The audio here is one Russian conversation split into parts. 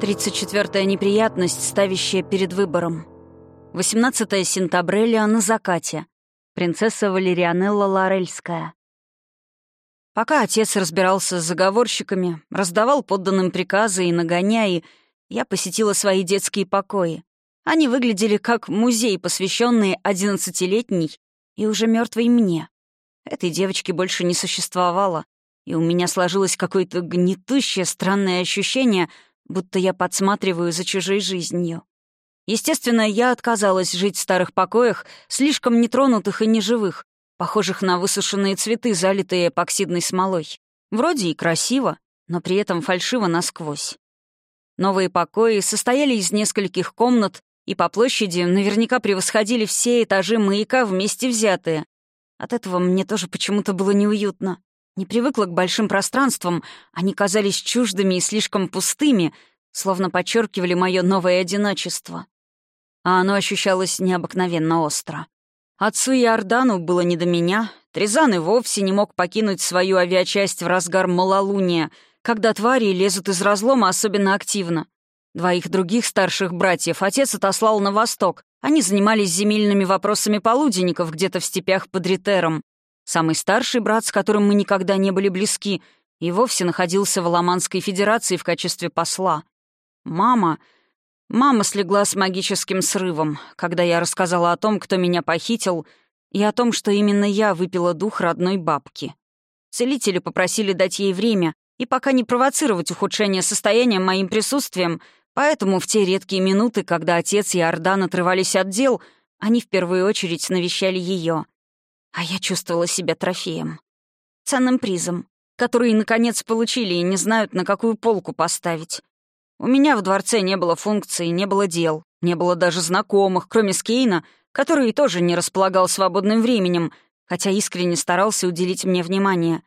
34-я неприятность, ставящая перед выбором. 18 сентября на закате. Принцесса Валерианелла Лорельская. Пока отец разбирался с заговорщиками, раздавал подданным приказы и нагоняи, я посетила свои детские покои. Они выглядели как музей, посвященный одиннадцатилетней и уже мертвой мне. Этой девочки больше не существовало, и у меня сложилось какое-то гнетущее, странное ощущение — будто я подсматриваю за чужой жизнью. Естественно, я отказалась жить в старых покоях, слишком нетронутых и неживых, похожих на высушенные цветы, залитые эпоксидной смолой. Вроде и красиво, но при этом фальшиво насквозь. Новые покои состояли из нескольких комнат и по площади наверняка превосходили все этажи маяка вместе взятые. От этого мне тоже почему-то было неуютно. Не привыкла к большим пространствам, они казались чуждыми и слишком пустыми, словно подчеркивали мое новое одиночество. А оно ощущалось необыкновенно остро. Отцу и Ордану было не до меня. Трезан и вовсе не мог покинуть свою авиачасть в разгар малолуния, когда твари лезут из разлома особенно активно. Двоих других старших братьев отец отослал на восток. Они занимались земельными вопросами полуденников где-то в степях под Ритером. Самый старший брат, с которым мы никогда не были близки, и вовсе находился в Ломанской Федерации в качестве посла. Мама... Мама слегла с магическим срывом, когда я рассказала о том, кто меня похитил, и о том, что именно я выпила дух родной бабки. Целители попросили дать ей время и пока не провоцировать ухудшение состояния моим присутствием, поэтому в те редкие минуты, когда отец и Ордан отрывались от дел, они в первую очередь навещали ее. А я чувствовала себя трофеем. Ценным призом, который, наконец, получили и не знают, на какую полку поставить. У меня в дворце не было функций, не было дел, не было даже знакомых, кроме Скейна, который тоже не располагал свободным временем, хотя искренне старался уделить мне внимание.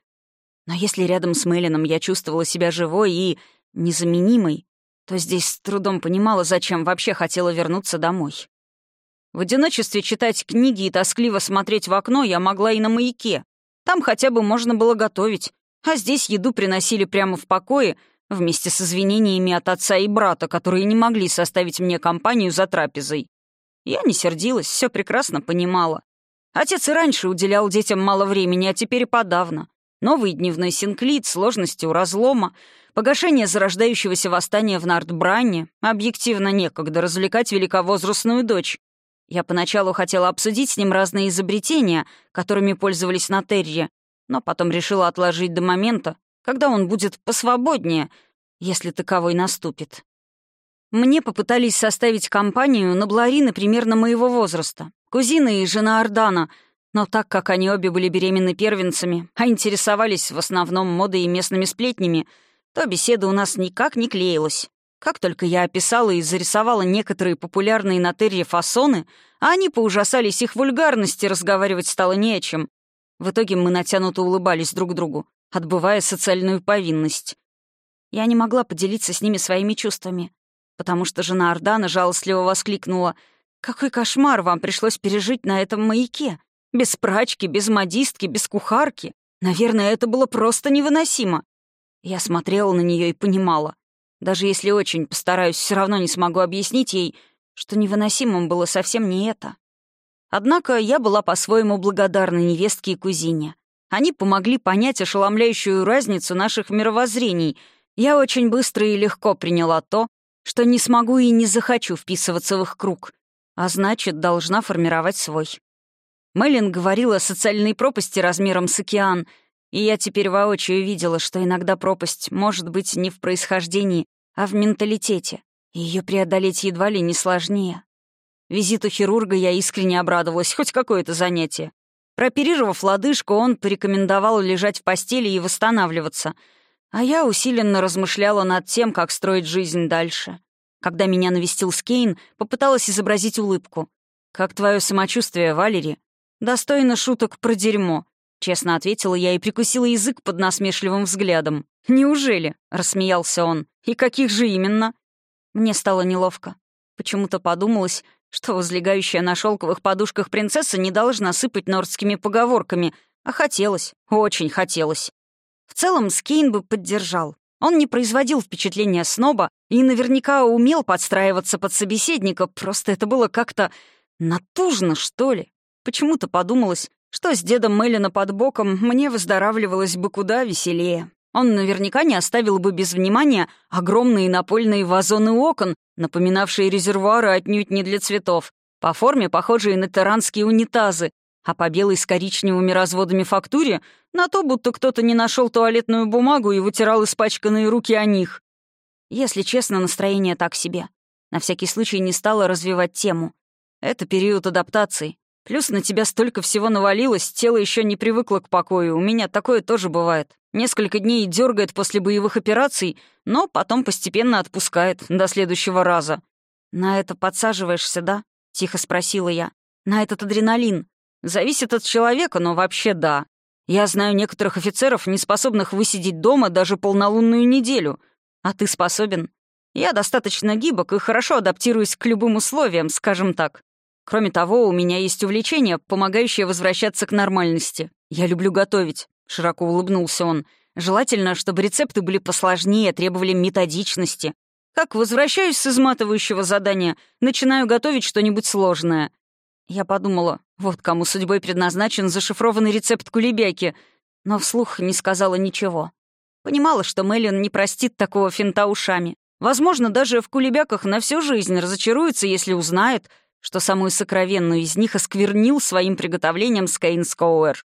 Но если рядом с Мелином я чувствовала себя живой и незаменимой, то здесь с трудом понимала, зачем вообще хотела вернуться домой. В одиночестве читать книги и тоскливо смотреть в окно я могла и на маяке. Там хотя бы можно было готовить, а здесь еду приносили прямо в покое вместе с извинениями от отца и брата, которые не могли составить мне компанию за трапезой. Я не сердилась, все прекрасно понимала. Отец и раньше уделял детям мало времени, а теперь и подавно. Новый дневной синклит, сложности у разлома, погашение зарождающегося восстания в Нардбранне, объективно некогда развлекать великовозрастную дочь. Я поначалу хотела обсудить с ним разные изобретения, которыми пользовались на Терре, но потом решила отложить до момента, когда он будет посвободнее, если таковой наступит. Мне попытались составить компанию на Бларины примерно моего возраста, кузина и жена Ордана, но так как они обе были беременны первенцами, а интересовались в основном модой и местными сплетнями, то беседа у нас никак не клеилась. Как только я описала и зарисовала некоторые популярные на Терре фасоны, а они поужасались их вульгарности, разговаривать стало не о чем. В итоге мы натянуто улыбались друг другу, отбывая социальную повинность. Я не могла поделиться с ними своими чувствами, потому что жена Ордана жалостливо воскликнула «Какой кошмар вам пришлось пережить на этом маяке! Без прачки, без модистки, без кухарки! Наверное, это было просто невыносимо!» Я смотрела на нее и понимала. Даже если очень постараюсь, все равно не смогу объяснить ей, что невыносимым было совсем не это. Однако я была по-своему благодарна невестке и кузине. Они помогли понять ошеломляющую разницу наших мировоззрений. Я очень быстро и легко приняла то, что не смогу и не захочу вписываться в их круг, а значит, должна формировать свой. Мэлен говорила о социальной пропасти размером с океан — и я теперь воочию видела, что иногда пропасть может быть не в происхождении, а в менталитете. И ее преодолеть едва ли не сложнее. Визиту хирурга я искренне обрадовалась, хоть какое-то занятие. Прооперировав лодыжку, он порекомендовал лежать в постели и восстанавливаться. А я усиленно размышляла над тем, как строить жизнь дальше. Когда меня навестил Скейн, попыталась изобразить улыбку. «Как твое самочувствие, Валери?» «Достойно шуток про дерьмо», Честно ответила я и прикусила язык под насмешливым взглядом. «Неужели?» — рассмеялся он. «И каких же именно?» Мне стало неловко. Почему-то подумалось, что возлегающая на шелковых подушках принцесса не должна сыпать нордскими поговорками, а хотелось, очень хотелось. В целом Скейн бы поддержал. Он не производил впечатления сноба и наверняка умел подстраиваться под собеседника, просто это было как-то натужно, что ли. Почему-то подумалось, что с дедом Меллина под боком мне выздоравливалось бы куда веселее. Он наверняка не оставил бы без внимания огромные напольные вазоны окон, напоминавшие резервуары отнюдь не для цветов, по форме похожие на таранские унитазы, а по белой с коричневыми разводами фактуре на то, будто кто-то не нашел туалетную бумагу и вытирал испачканные руки о них. Если честно, настроение так себе. На всякий случай не стала развивать тему. Это период адаптации. Плюс на тебя столько всего навалилось, тело еще не привыкло к покою. У меня такое тоже бывает. Несколько дней дергает после боевых операций, но потом постепенно отпускает до следующего раза. «На это подсаживаешься, да?» — тихо спросила я. «На этот адреналин. Зависит от человека, но вообще да. Я знаю некоторых офицеров, не способных высидеть дома даже полнолунную неделю. А ты способен? Я достаточно гибок и хорошо адаптируюсь к любым условиям, скажем так. Кроме того, у меня есть увлечение, помогающее возвращаться к нормальности. Я люблю готовить», — широко улыбнулся он. «Желательно, чтобы рецепты были посложнее, требовали методичности. Как возвращаюсь с изматывающего задания, начинаю готовить что-нибудь сложное. Я подумала, вот кому судьбой предназначен зашифрованный рецепт кулебяки, но вслух не сказала ничего. Понимала, что Мэлен не простит такого финта ушами. Возможно, даже в кулебяках на всю жизнь разочаруется, если узнает, что самую сокровенную из них осквернил своим приготовлением Скейн Скоуэр.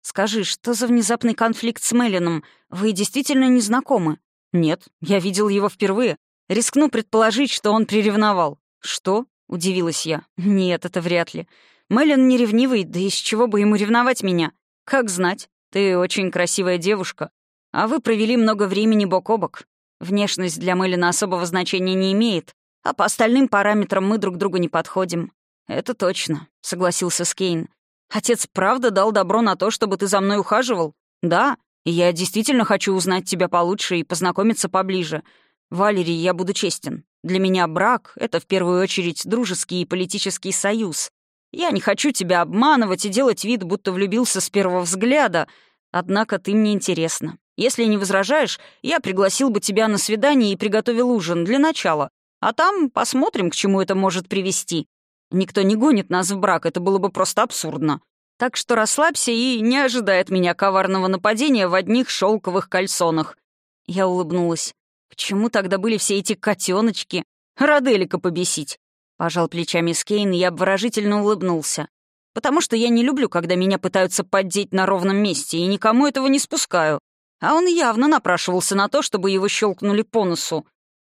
«Скажи, что за внезапный конфликт с Меллином? Вы действительно не знакомы?» «Нет, я видел его впервые. Рискну предположить, что он приревновал». «Что?» — удивилась я. «Нет, это вряд ли. Меллин не ревнивый, да из чего бы ему ревновать меня? Как знать, ты очень красивая девушка. А вы провели много времени бок о бок. Внешность для Меллина особого значения не имеет, а по остальным параметрам мы друг другу не подходим». «Это точно», — согласился Скейн. «Отец правда дал добро на то, чтобы ты за мной ухаживал? Да, и я действительно хочу узнать тебя получше и познакомиться поближе. Валерий, я буду честен. Для меня брак — это в первую очередь дружеский и политический союз. Я не хочу тебя обманывать и делать вид, будто влюбился с первого взгляда. Однако ты мне интересна. Если не возражаешь, я пригласил бы тебя на свидание и приготовил ужин для начала. А там посмотрим, к чему это может привести. Никто не гонит нас в брак, это было бы просто абсурдно. Так что расслабься и не ожидай от меня коварного нападения в одних шелковых кальсонах. Я улыбнулась. Почему тогда были все эти котеночки? Роделика побесить. Пожал плечами Скейн, и обворожительно улыбнулся. Потому что я не люблю, когда меня пытаются поддеть на ровном месте, и никому этого не спускаю. А он явно напрашивался на то, чтобы его щелкнули по носу.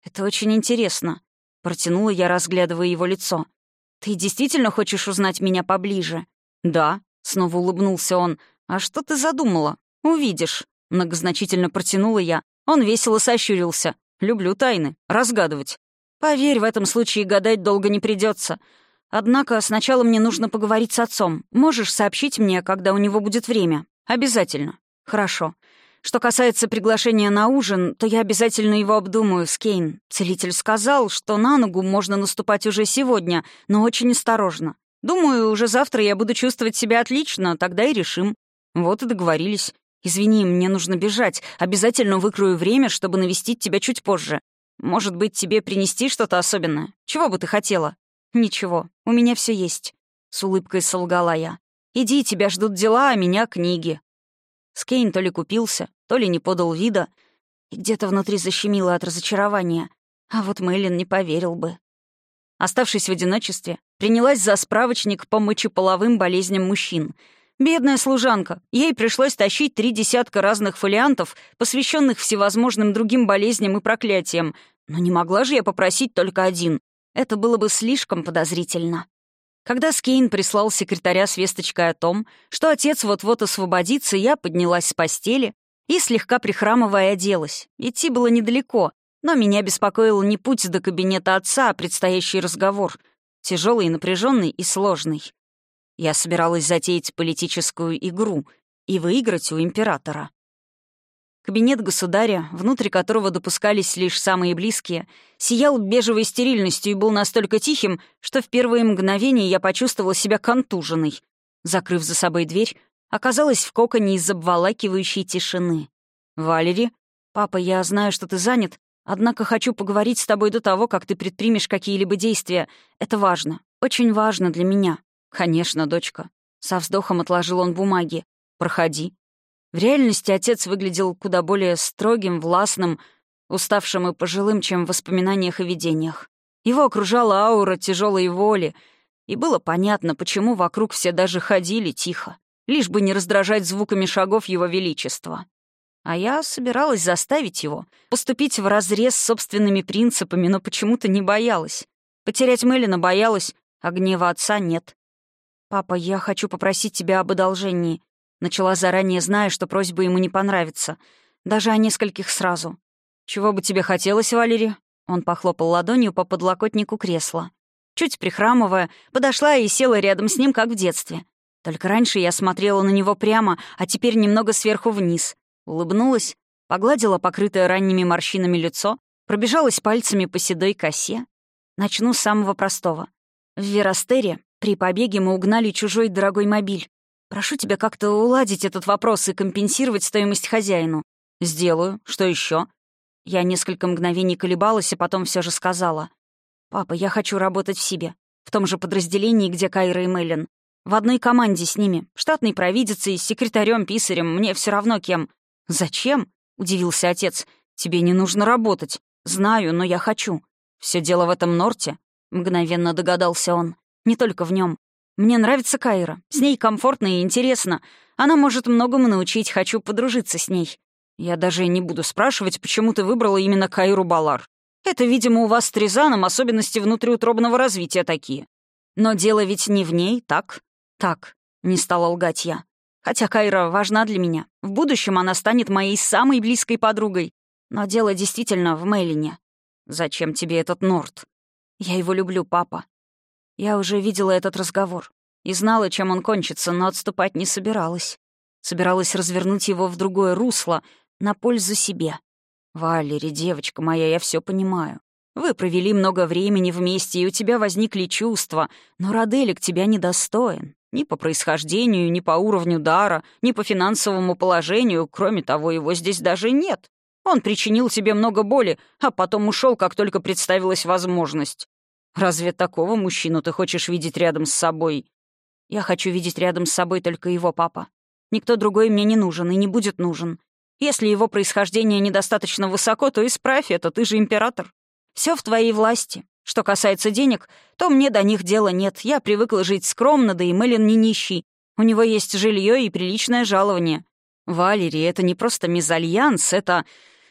«Это очень интересно», — протянула я, разглядывая его лицо. «Ты действительно хочешь узнать меня поближе?» «Да», — снова улыбнулся он. «А что ты задумала? Увидишь», — многозначительно протянула я, он весело сощурился. «Люблю тайны. Разгадывать. Поверь, в этом случае гадать долго не придется. Однако сначала мне нужно поговорить с отцом. Можешь сообщить мне, когда у него будет время? Обязательно. Хорошо. Что касается приглашения на ужин, то я обязательно его обдумаю, Скейн. Целитель сказал, что на ногу можно наступать уже сегодня, но очень осторожно. Думаю, уже завтра я буду чувствовать себя отлично, тогда и решим. Вот и договорились. «Извини, мне нужно бежать. Обязательно выкрою время, чтобы навестить тебя чуть позже. Может быть, тебе принести что-то особенное? Чего бы ты хотела?» «Ничего, у меня все есть», — с улыбкой солгала я. «Иди, тебя ждут дела, а меня — книги». Скейн то ли купился, то ли не подал вида, и где-то внутри защемило от разочарования. А вот Мэйлин не поверил бы. Оставшись в одиночестве, принялась за справочник по мочеполовым болезням мужчин — Бедная служанка. Ей пришлось тащить три десятка разных фолиантов, посвященных всевозможным другим болезням и проклятиям. Но не могла же я попросить только один. Это было бы слишком подозрительно. Когда Скейн прислал секретаря с весточкой о том, что отец вот-вот освободится, я поднялась с постели и, слегка прихрамывая, оделась. Идти было недалеко, но меня беспокоил не путь до кабинета отца, а предстоящий разговор. Тяжелый, напряженный и сложный. Я собиралась затеять политическую игру и выиграть у императора. Кабинет государя, внутри которого допускались лишь самые близкие, сиял бежевой стерильностью и был настолько тихим, что в первые мгновения я почувствовала себя контуженной. Закрыв за собой дверь, оказалась в коконе из обволакивающей тишины. «Валери?» «Папа, я знаю, что ты занят, однако хочу поговорить с тобой до того, как ты предпримешь какие-либо действия. Это важно, очень важно для меня». «Конечно, дочка». Со вздохом отложил он бумаги. «Проходи». В реальности отец выглядел куда более строгим, властным, уставшим и пожилым, чем в воспоминаниях и видениях. Его окружала аура тяжелой воли, и было понятно, почему вокруг все даже ходили тихо, лишь бы не раздражать звуками шагов его величества. А я собиралась заставить его поступить в разрез с собственными принципами, но почему-то не боялась. Потерять Мелина боялась, а гнева отца нет. «Папа, я хочу попросить тебя об одолжении», Начала заранее, зная, что просьба ему не понравится. Даже о нескольких сразу. «Чего бы тебе хотелось, Валерий?» Он похлопал ладонью по подлокотнику кресла. Чуть прихрамывая, подошла и села рядом с ним, как в детстве. Только раньше я смотрела на него прямо, а теперь немного сверху вниз. Улыбнулась, погладила покрытое ранними морщинами лицо, пробежалась пальцами по седой косе. Начну с самого простого. В Верастере при побеге мы угнали чужой дорогой мобиль. Прошу тебя как-то уладить этот вопрос и компенсировать стоимость хозяину. Сделаю. Что еще? Я несколько мгновений колебалась, а потом все же сказала. «Папа, я хочу работать в себе. В том же подразделении, где Кайра и Меллин. В одной команде с ними. Штатной провидицей, секретарем, писарем. Мне все равно кем». «Зачем?» — удивился отец. «Тебе не нужно работать. Знаю, но я хочу. Все дело в этом Норте?» — мгновенно догадался он. «Не только в нем. Мне нравится Кайра. С ней комфортно и интересно. Она может многому научить, хочу подружиться с ней. Я даже не буду спрашивать, почему ты выбрала именно Кайру Балар. Это, видимо, у вас с Тризаном особенности внутриутробного развития такие. Но дело ведь не в ней, так? Так, не стала лгать я. Хотя Кайра важна для меня. В будущем она станет моей самой близкой подругой. Но дело действительно в Мейлине. Зачем тебе этот Норт? Я его люблю, папа. Я уже видела этот разговор и знала, чем он кончится, но отступать не собиралась. Собиралась развернуть его в другое русло, на пользу себе. «Валери, девочка моя, я все понимаю. Вы провели много времени вместе, и у тебя возникли чувства, но Роделик тебя недостоин. Ни по происхождению, ни по уровню дара, ни по финансовому положению, кроме того, его здесь даже нет. Он причинил тебе много боли, а потом ушел, как только представилась возможность. Разве такого мужчину ты хочешь видеть рядом с собой? Я хочу видеть рядом с собой только его папа. Никто другой мне не нужен и не будет нужен. Если его происхождение недостаточно высоко, то исправь это, ты же император. Все в твоей власти. Что касается денег, то мне до них дела нет. Я привыкла жить скромно, да и Мэлен не нищий. У него есть жилье и приличное жалование. Валерий, это не просто мезальянс, это...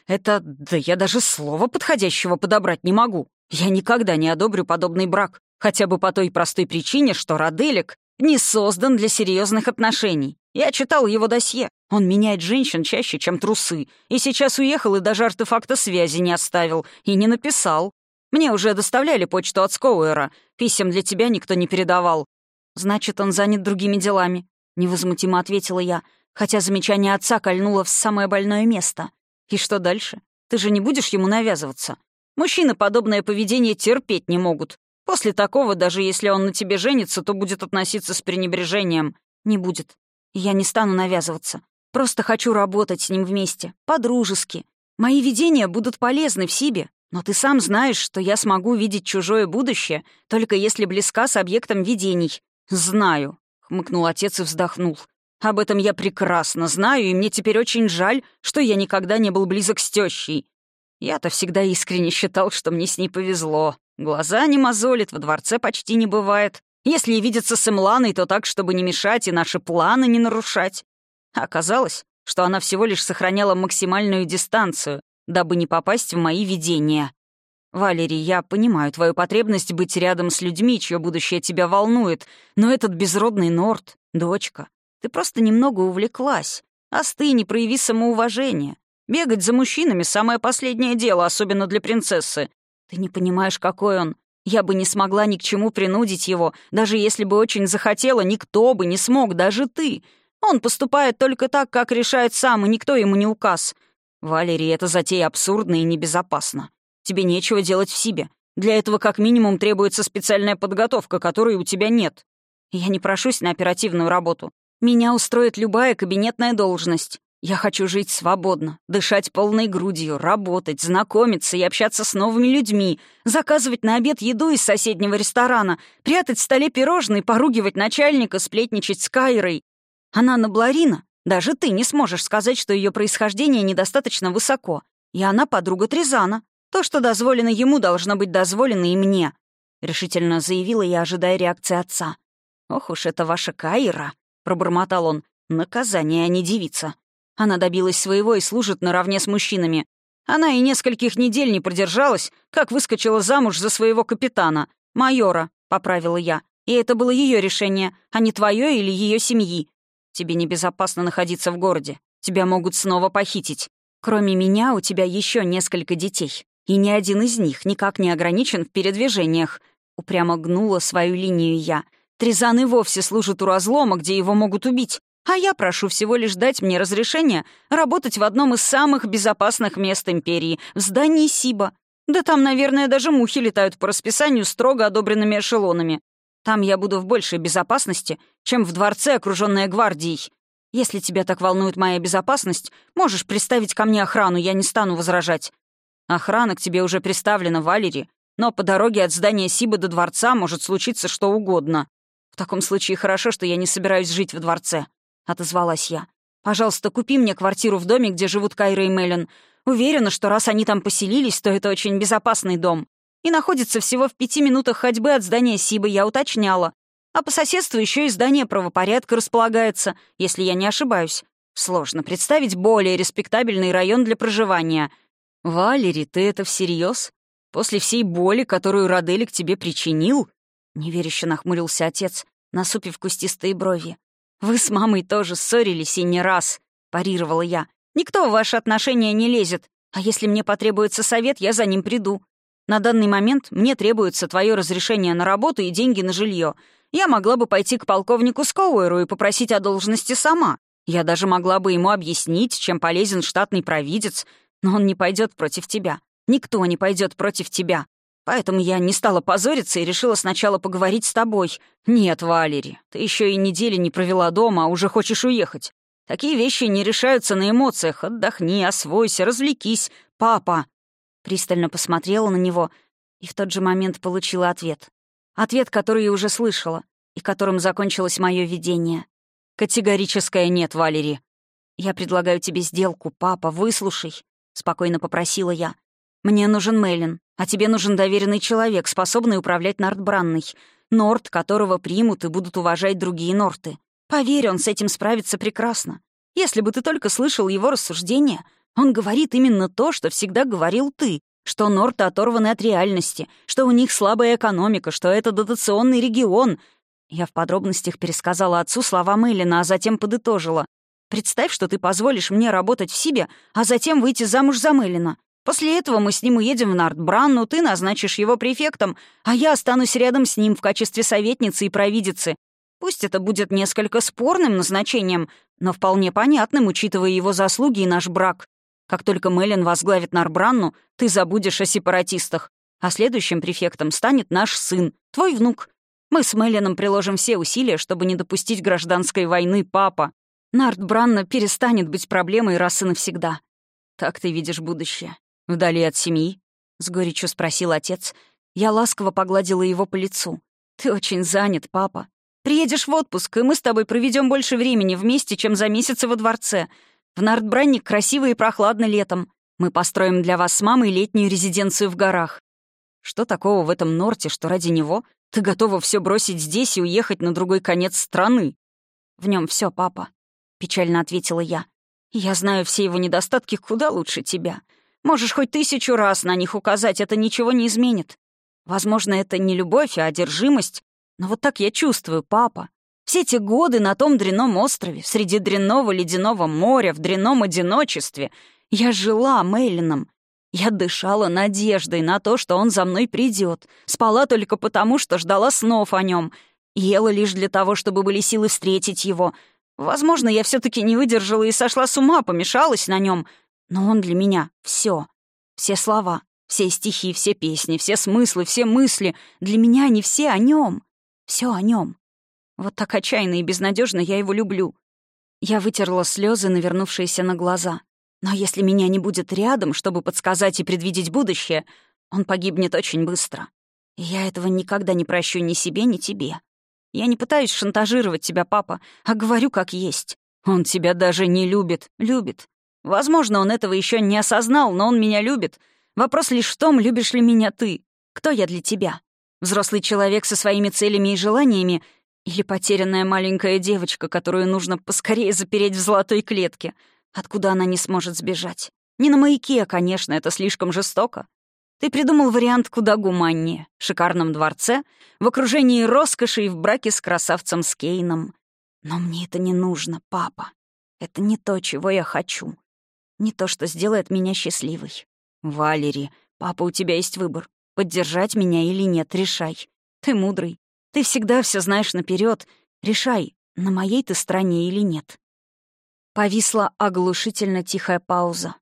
Это... Да я даже слова подходящего подобрать не могу. Я никогда не одобрю подобный брак, хотя бы по той простой причине, что Роделик не создан для серьезных отношений. Я читал его досье. Он меняет женщин чаще, чем трусы. И сейчас уехал и даже артефакта связи не оставил. И не написал. Мне уже доставляли почту от Скоуэра. Писем для тебя никто не передавал. Значит, он занят другими делами. Невозмутимо ответила я, хотя замечание отца кольнуло в самое больное место. И что дальше? Ты же не будешь ему навязываться? Мужчины подобное поведение терпеть не могут. После такого, даже если он на тебе женится, то будет относиться с пренебрежением. Не будет. Я не стану навязываться. Просто хочу работать с ним вместе, по-дружески. Мои видения будут полезны в себе, но ты сам знаешь, что я смогу видеть чужое будущее, только если близка с объектом видений. «Знаю», — хмыкнул отец и вздохнул. «Об этом я прекрасно знаю, и мне теперь очень жаль, что я никогда не был близок с тещей. Я-то всегда искренне считал, что мне с ней повезло. Глаза не мозолит, во дворце почти не бывает. Если и видится с Эмланой, то так, чтобы не мешать и наши планы не нарушать. Оказалось, что она всего лишь сохраняла максимальную дистанцию, дабы не попасть в мои видения. «Валерий, я понимаю твою потребность быть рядом с людьми, чье будущее тебя волнует, но этот безродный Норт, дочка, ты просто немного увлеклась. Остынь прояви самоуважение. Бегать за мужчинами — самое последнее дело, особенно для принцессы. Ты не понимаешь, какой он. Я бы не смогла ни к чему принудить его, даже если бы очень захотела, никто бы не смог, даже ты. Он поступает только так, как решает сам, и никто ему не указ. Валерий, эта затея абсурдна и небезопасна. Тебе нечего делать в себе. Для этого как минимум требуется специальная подготовка, которой у тебя нет. Я не прошусь на оперативную работу. Меня устроит любая кабинетная должность. Я хочу жить свободно, дышать полной грудью, работать, знакомиться и общаться с новыми людьми, заказывать на обед еду из соседнего ресторана, прятать в столе пирожные, поругивать начальника, сплетничать с Кайрой. Она Набларина. Даже ты не сможешь сказать, что ее происхождение недостаточно высоко. И она подруга Тризана. То, что дозволено ему, должно быть дозволено и мне», — решительно заявила я, ожидая реакции отца. «Ох уж это ваша Кайра», — пробормотал он. «Наказание, а не девица». Она добилась своего и служит наравне с мужчинами. Она и нескольких недель не продержалась, как выскочила замуж за своего капитана, майора, — поправила я. И это было ее решение, а не твое или ее семьи. Тебе небезопасно находиться в городе. Тебя могут снова похитить. Кроме меня у тебя еще несколько детей. И ни один из них никак не ограничен в передвижениях. Упрямо гнула свою линию я. Тризан и вовсе служит у разлома, где его могут убить. А я прошу всего лишь дать мне разрешение работать в одном из самых безопасных мест Империи, в здании Сиба. Да там, наверное, даже мухи летают по расписанию строго одобренными эшелонами. Там я буду в большей безопасности, чем в дворце, окружённая гвардией. Если тебя так волнует моя безопасность, можешь приставить ко мне охрану, я не стану возражать. Охрана к тебе уже приставлена, Валери, но по дороге от здания Сиба до дворца может случиться что угодно. В таком случае хорошо, что я не собираюсь жить в дворце. — отозвалась я. «Пожалуйста, купи мне квартиру в доме, где живут Кайра и Меллен. Уверена, что раз они там поселились, то это очень безопасный дом. И находится всего в пяти минутах ходьбы от здания Сибы, я уточняла. А по соседству еще и здание правопорядка располагается, если я не ошибаюсь. Сложно представить более респектабельный район для проживания. Валери, ты это всерьез? После всей боли, которую Роделик тебе причинил?» Неверяще нахмурился отец, насупив кустистые брови. «Вы с мамой тоже ссорились и не раз», — парировала я. «Никто в ваши отношения не лезет, а если мне потребуется совет, я за ним приду. На данный момент мне требуется твое разрешение на работу и деньги на жилье. Я могла бы пойти к полковнику Скоуэру и попросить о должности сама. Я даже могла бы ему объяснить, чем полезен штатный провидец, но он не пойдет против тебя. Никто не пойдет против тебя. Поэтому я не стала позориться и решила сначала поговорить с тобой. Нет, Валери, ты еще и недели не провела дома, а уже хочешь уехать. Такие вещи не решаются на эмоциях. Отдохни, освойся, развлекись. Папа!» Пристально посмотрела на него и в тот же момент получила ответ. Ответ, который я уже слышала, и которым закончилось мое видение. «Категорическое нет, Валери. Я предлагаю тебе сделку, папа, выслушай», — спокойно попросила я. «Мне нужен Мелин, а тебе нужен доверенный человек, способный управлять Нортбранной. Норт, которого примут и будут уважать другие Норты. Поверь, он с этим справится прекрасно. Если бы ты только слышал его рассуждения, он говорит именно то, что всегда говорил ты, что Норты оторваны от реальности, что у них слабая экономика, что это дотационный регион. Я в подробностях пересказала отцу слова Мэлина, а затем подытожила. «Представь, что ты позволишь мне работать в себе, а затем выйти замуж за Мэлина. После этого мы с ним уедем в Нартбранну, ты назначишь его префектом, а я останусь рядом с ним в качестве советницы и провидицы. Пусть это будет несколько спорным назначением, но вполне понятным, учитывая его заслуги и наш брак. Как только Мелин возглавит Нарбранну, ты забудешь о сепаратистах, а следующим префектом станет наш сын, твой внук. Мы с Мелином приложим все усилия, чтобы не допустить гражданской войны, папа. Нартбранна перестанет быть проблемой раз и навсегда. Так ты видишь будущее. «Вдали от семьи?» — с горечью спросил отец. Я ласково погладила его по лицу. «Ты очень занят, папа. Приедешь в отпуск, и мы с тобой проведем больше времени вместе, чем за месяцы во дворце. В Нардбранник красиво и прохладно летом. Мы построим для вас с мамой летнюю резиденцию в горах. Что такого в этом Норте, что ради него ты готова все бросить здесь и уехать на другой конец страны? В нем все, папа, печально ответила я. Я знаю все его недостатки куда лучше тебя. Можешь хоть тысячу раз на них указать, это ничего не изменит. Возможно, это не любовь, а одержимость. Но вот так я чувствую, папа. Все эти годы на том дрянном острове, среди дрянного ледяного моря, в дрянном одиночестве, я жила Мейлином. Я дышала надеждой на то, что он за мной придет. Спала только потому, что ждала снов о нем. Ела лишь для того, чтобы были силы встретить его. Возможно, я все таки не выдержала и сошла с ума, помешалась на нем. Но он для меня — все. Все слова, все стихи, все песни, все смыслы, все мысли. Для меня они все о нем. Все о нем. Вот так отчаянно и безнадежно я его люблю. Я вытерла слезы, навернувшиеся на глаза. Но если меня не будет рядом, чтобы подсказать и предвидеть будущее, он погибнет очень быстро. И я этого никогда не прощу ни себе, ни тебе. Я не пытаюсь шантажировать тебя, папа, а говорю как есть. Он тебя даже не любит. Любит. Возможно, он этого еще не осознал, но он меня любит. Вопрос лишь в том, любишь ли меня ты. Кто я для тебя? Взрослый человек со своими целями и желаниями или потерянная маленькая девочка, которую нужно поскорее запереть в золотой клетке — Откуда она не сможет сбежать? Не на маяке, конечно, это слишком жестоко. Ты придумал вариант куда гуманнее. В шикарном дворце, в окружении роскоши и в браке с красавцем Скейном. Но мне это не нужно, папа. Это не то, чего я хочу. Не то, что сделает меня счастливой. Валери, папа, у тебя есть выбор. Поддержать меня или нет, решай. Ты мудрый. Ты всегда все знаешь наперед. Решай, на моей ты стороне или нет. Повисла оглушительно тихая пауза.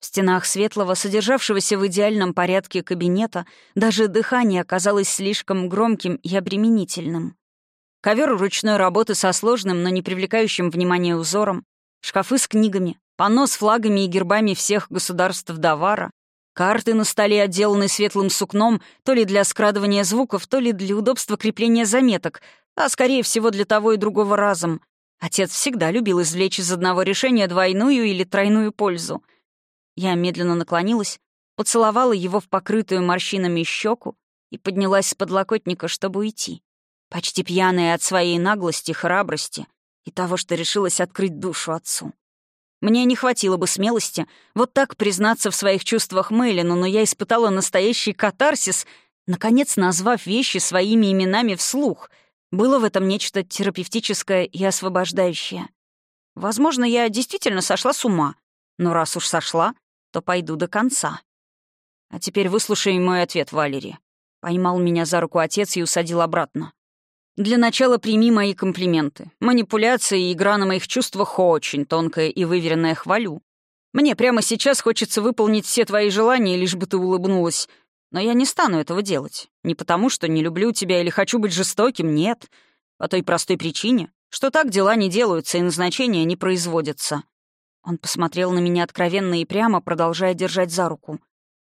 В стенах светлого, содержавшегося в идеальном порядке кабинета, даже дыхание оказалось слишком громким и обременительным. Ковер ручной работы со сложным, но не привлекающим внимания узором, шкафы с книгами, панно с флагами и гербами всех государств Давара, карты на столе, отделанные светлым сукном, то ли для скрадывания звуков, то ли для удобства крепления заметок, а, скорее всего, для того и другого разом, Отец всегда любил извлечь из одного решения двойную или тройную пользу. Я медленно наклонилась, поцеловала его в покрытую морщинами щеку и поднялась с подлокотника, чтобы уйти. Почти пьяная от своей наглости, храбрости и того, что решилась открыть душу отцу. Мне не хватило бы смелости вот так признаться в своих чувствах Мейлину, но я испытала настоящий катарсис, наконец назвав вещи своими именами вслух — было в этом нечто терапевтическое и освобождающее. Возможно, я действительно сошла с ума, но раз уж сошла, то пойду до конца. А теперь выслушай мой ответ, Валерий. Поймал меня за руку отец и усадил обратно. Для начала прими мои комплименты. Манипуляция и игра на моих чувствах очень тонкая и выверенная хвалю. Мне прямо сейчас хочется выполнить все твои желания, лишь бы ты улыбнулась, но я не стану этого делать. Не потому, что не люблю тебя или хочу быть жестоким, нет. По той простой причине, что так дела не делаются и назначения не производятся. Он посмотрел на меня откровенно и прямо, продолжая держать за руку.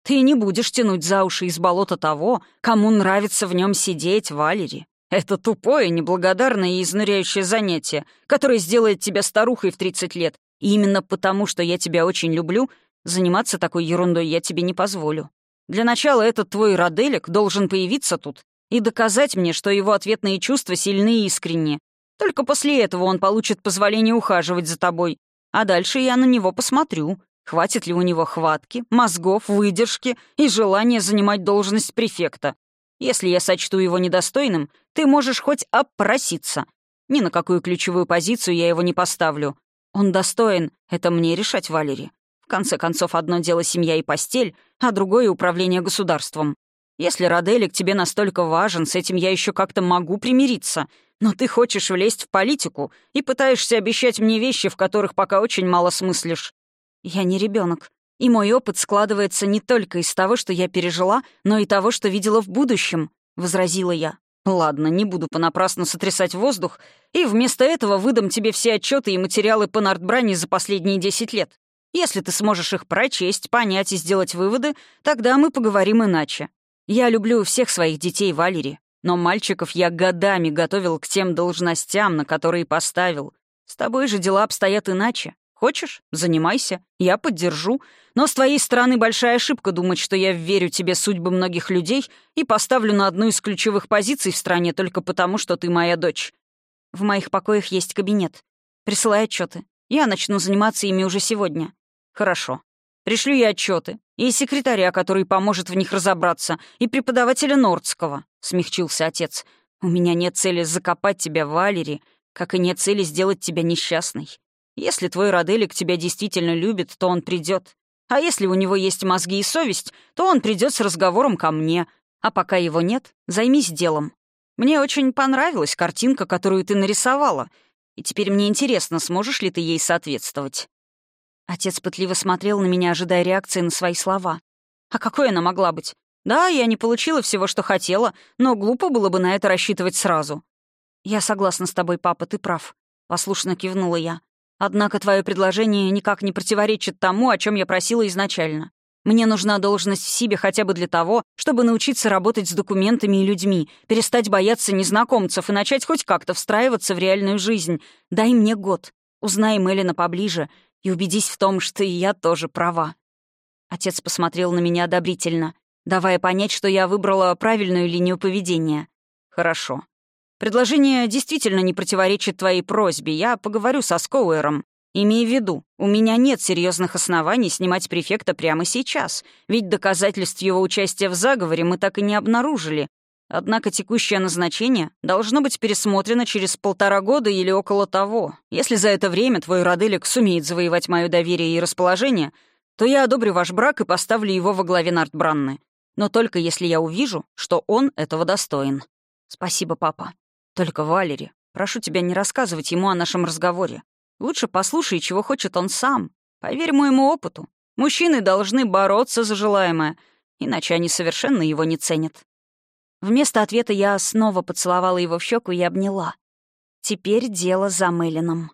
«Ты не будешь тянуть за уши из болота того, кому нравится в нем сидеть, Валери. Это тупое, неблагодарное и изнуряющее занятие, которое сделает тебя старухой в 30 лет. И именно потому, что я тебя очень люблю, заниматься такой ерундой я тебе не позволю. Для начала этот твой Роделик должен появиться тут и доказать мне, что его ответные чувства сильны и искренни. Только после этого он получит позволение ухаживать за тобой. А дальше я на него посмотрю. Хватит ли у него хватки, мозгов, выдержки и желания занимать должность префекта. Если я сочту его недостойным, ты можешь хоть опроситься. Ни на какую ключевую позицию я его не поставлю. Он достоин, это мне решать, Валерий. В конце концов, одно дело семья и постель, а другое — управление государством. Если Роделик тебе настолько важен, с этим я еще как-то могу примириться. Но ты хочешь влезть в политику и пытаешься обещать мне вещи, в которых пока очень мало смыслишь. Я не ребенок, и мой опыт складывается не только из того, что я пережила, но и того, что видела в будущем», — возразила я. «Ладно, не буду понапрасну сотрясать воздух, и вместо этого выдам тебе все отчеты и материалы по Нартбране за последние десять лет. Если ты сможешь их прочесть, понять и сделать выводы, тогда мы поговорим иначе. Я люблю всех своих детей, Валери, но мальчиков я годами готовил к тем должностям, на которые поставил. С тобой же дела обстоят иначе. Хочешь? Занимайся. Я поддержу. Но с твоей стороны большая ошибка думать, что я верю тебе судьбы многих людей и поставлю на одну из ключевых позиций в стране только потому, что ты моя дочь. В моих покоях есть кабинет. Присылай отчеты. Я начну заниматься ими уже сегодня. «Хорошо. Пришлю я отчеты. И секретаря, который поможет в них разобраться, и преподавателя Нордского», — смягчился отец. «У меня нет цели закопать тебя, Валери, как и нет цели сделать тебя несчастной. Если твой Роделик тебя действительно любит, то он придет. А если у него есть мозги и совесть, то он придет с разговором ко мне. А пока его нет, займись делом. Мне очень понравилась картинка, которую ты нарисовала, и теперь мне интересно, сможешь ли ты ей соответствовать. Отец пытливо смотрел на меня, ожидая реакции на свои слова. А какой она могла быть? Да, я не получила всего, что хотела, но глупо было бы на это рассчитывать сразу. «Я согласна с тобой, папа, ты прав», — послушно кивнула я. Однако твое предложение никак не противоречит тому, о чем я просила изначально. Мне нужна должность в Сибе хотя бы для того, чтобы научиться работать с документами и людьми, перестать бояться незнакомцев и начать хоть как-то встраиваться в реальную жизнь. Дай мне год. Узнай Мелина поближе и убедись в том, что и я тоже права». Отец посмотрел на меня одобрительно, давая понять, что я выбрала правильную линию поведения. «Хорошо. Предложение действительно не противоречит твоей просьбе. Я поговорю со Скоуэром. Имей в виду, у меня нет серьезных оснований снимать префекта прямо сейчас, ведь доказательств его участия в заговоре мы так и не обнаружили. Однако текущее назначение должно быть пересмотрено через полтора года или около того. Если за это время твой Роделик сумеет завоевать мое доверие и расположение, то я одобрю ваш брак и поставлю его во главе Нартбранны. Но только если я увижу, что он этого достоин. Спасибо, папа. Только, Валери, прошу тебя не рассказывать ему о нашем разговоре. Лучше послушай, чего хочет он сам. Поверь моему опыту. Мужчины должны бороться за желаемое, иначе они совершенно его не ценят. Вместо ответа я снова поцеловала его в щеку и обняла. Теперь дело за Мелином.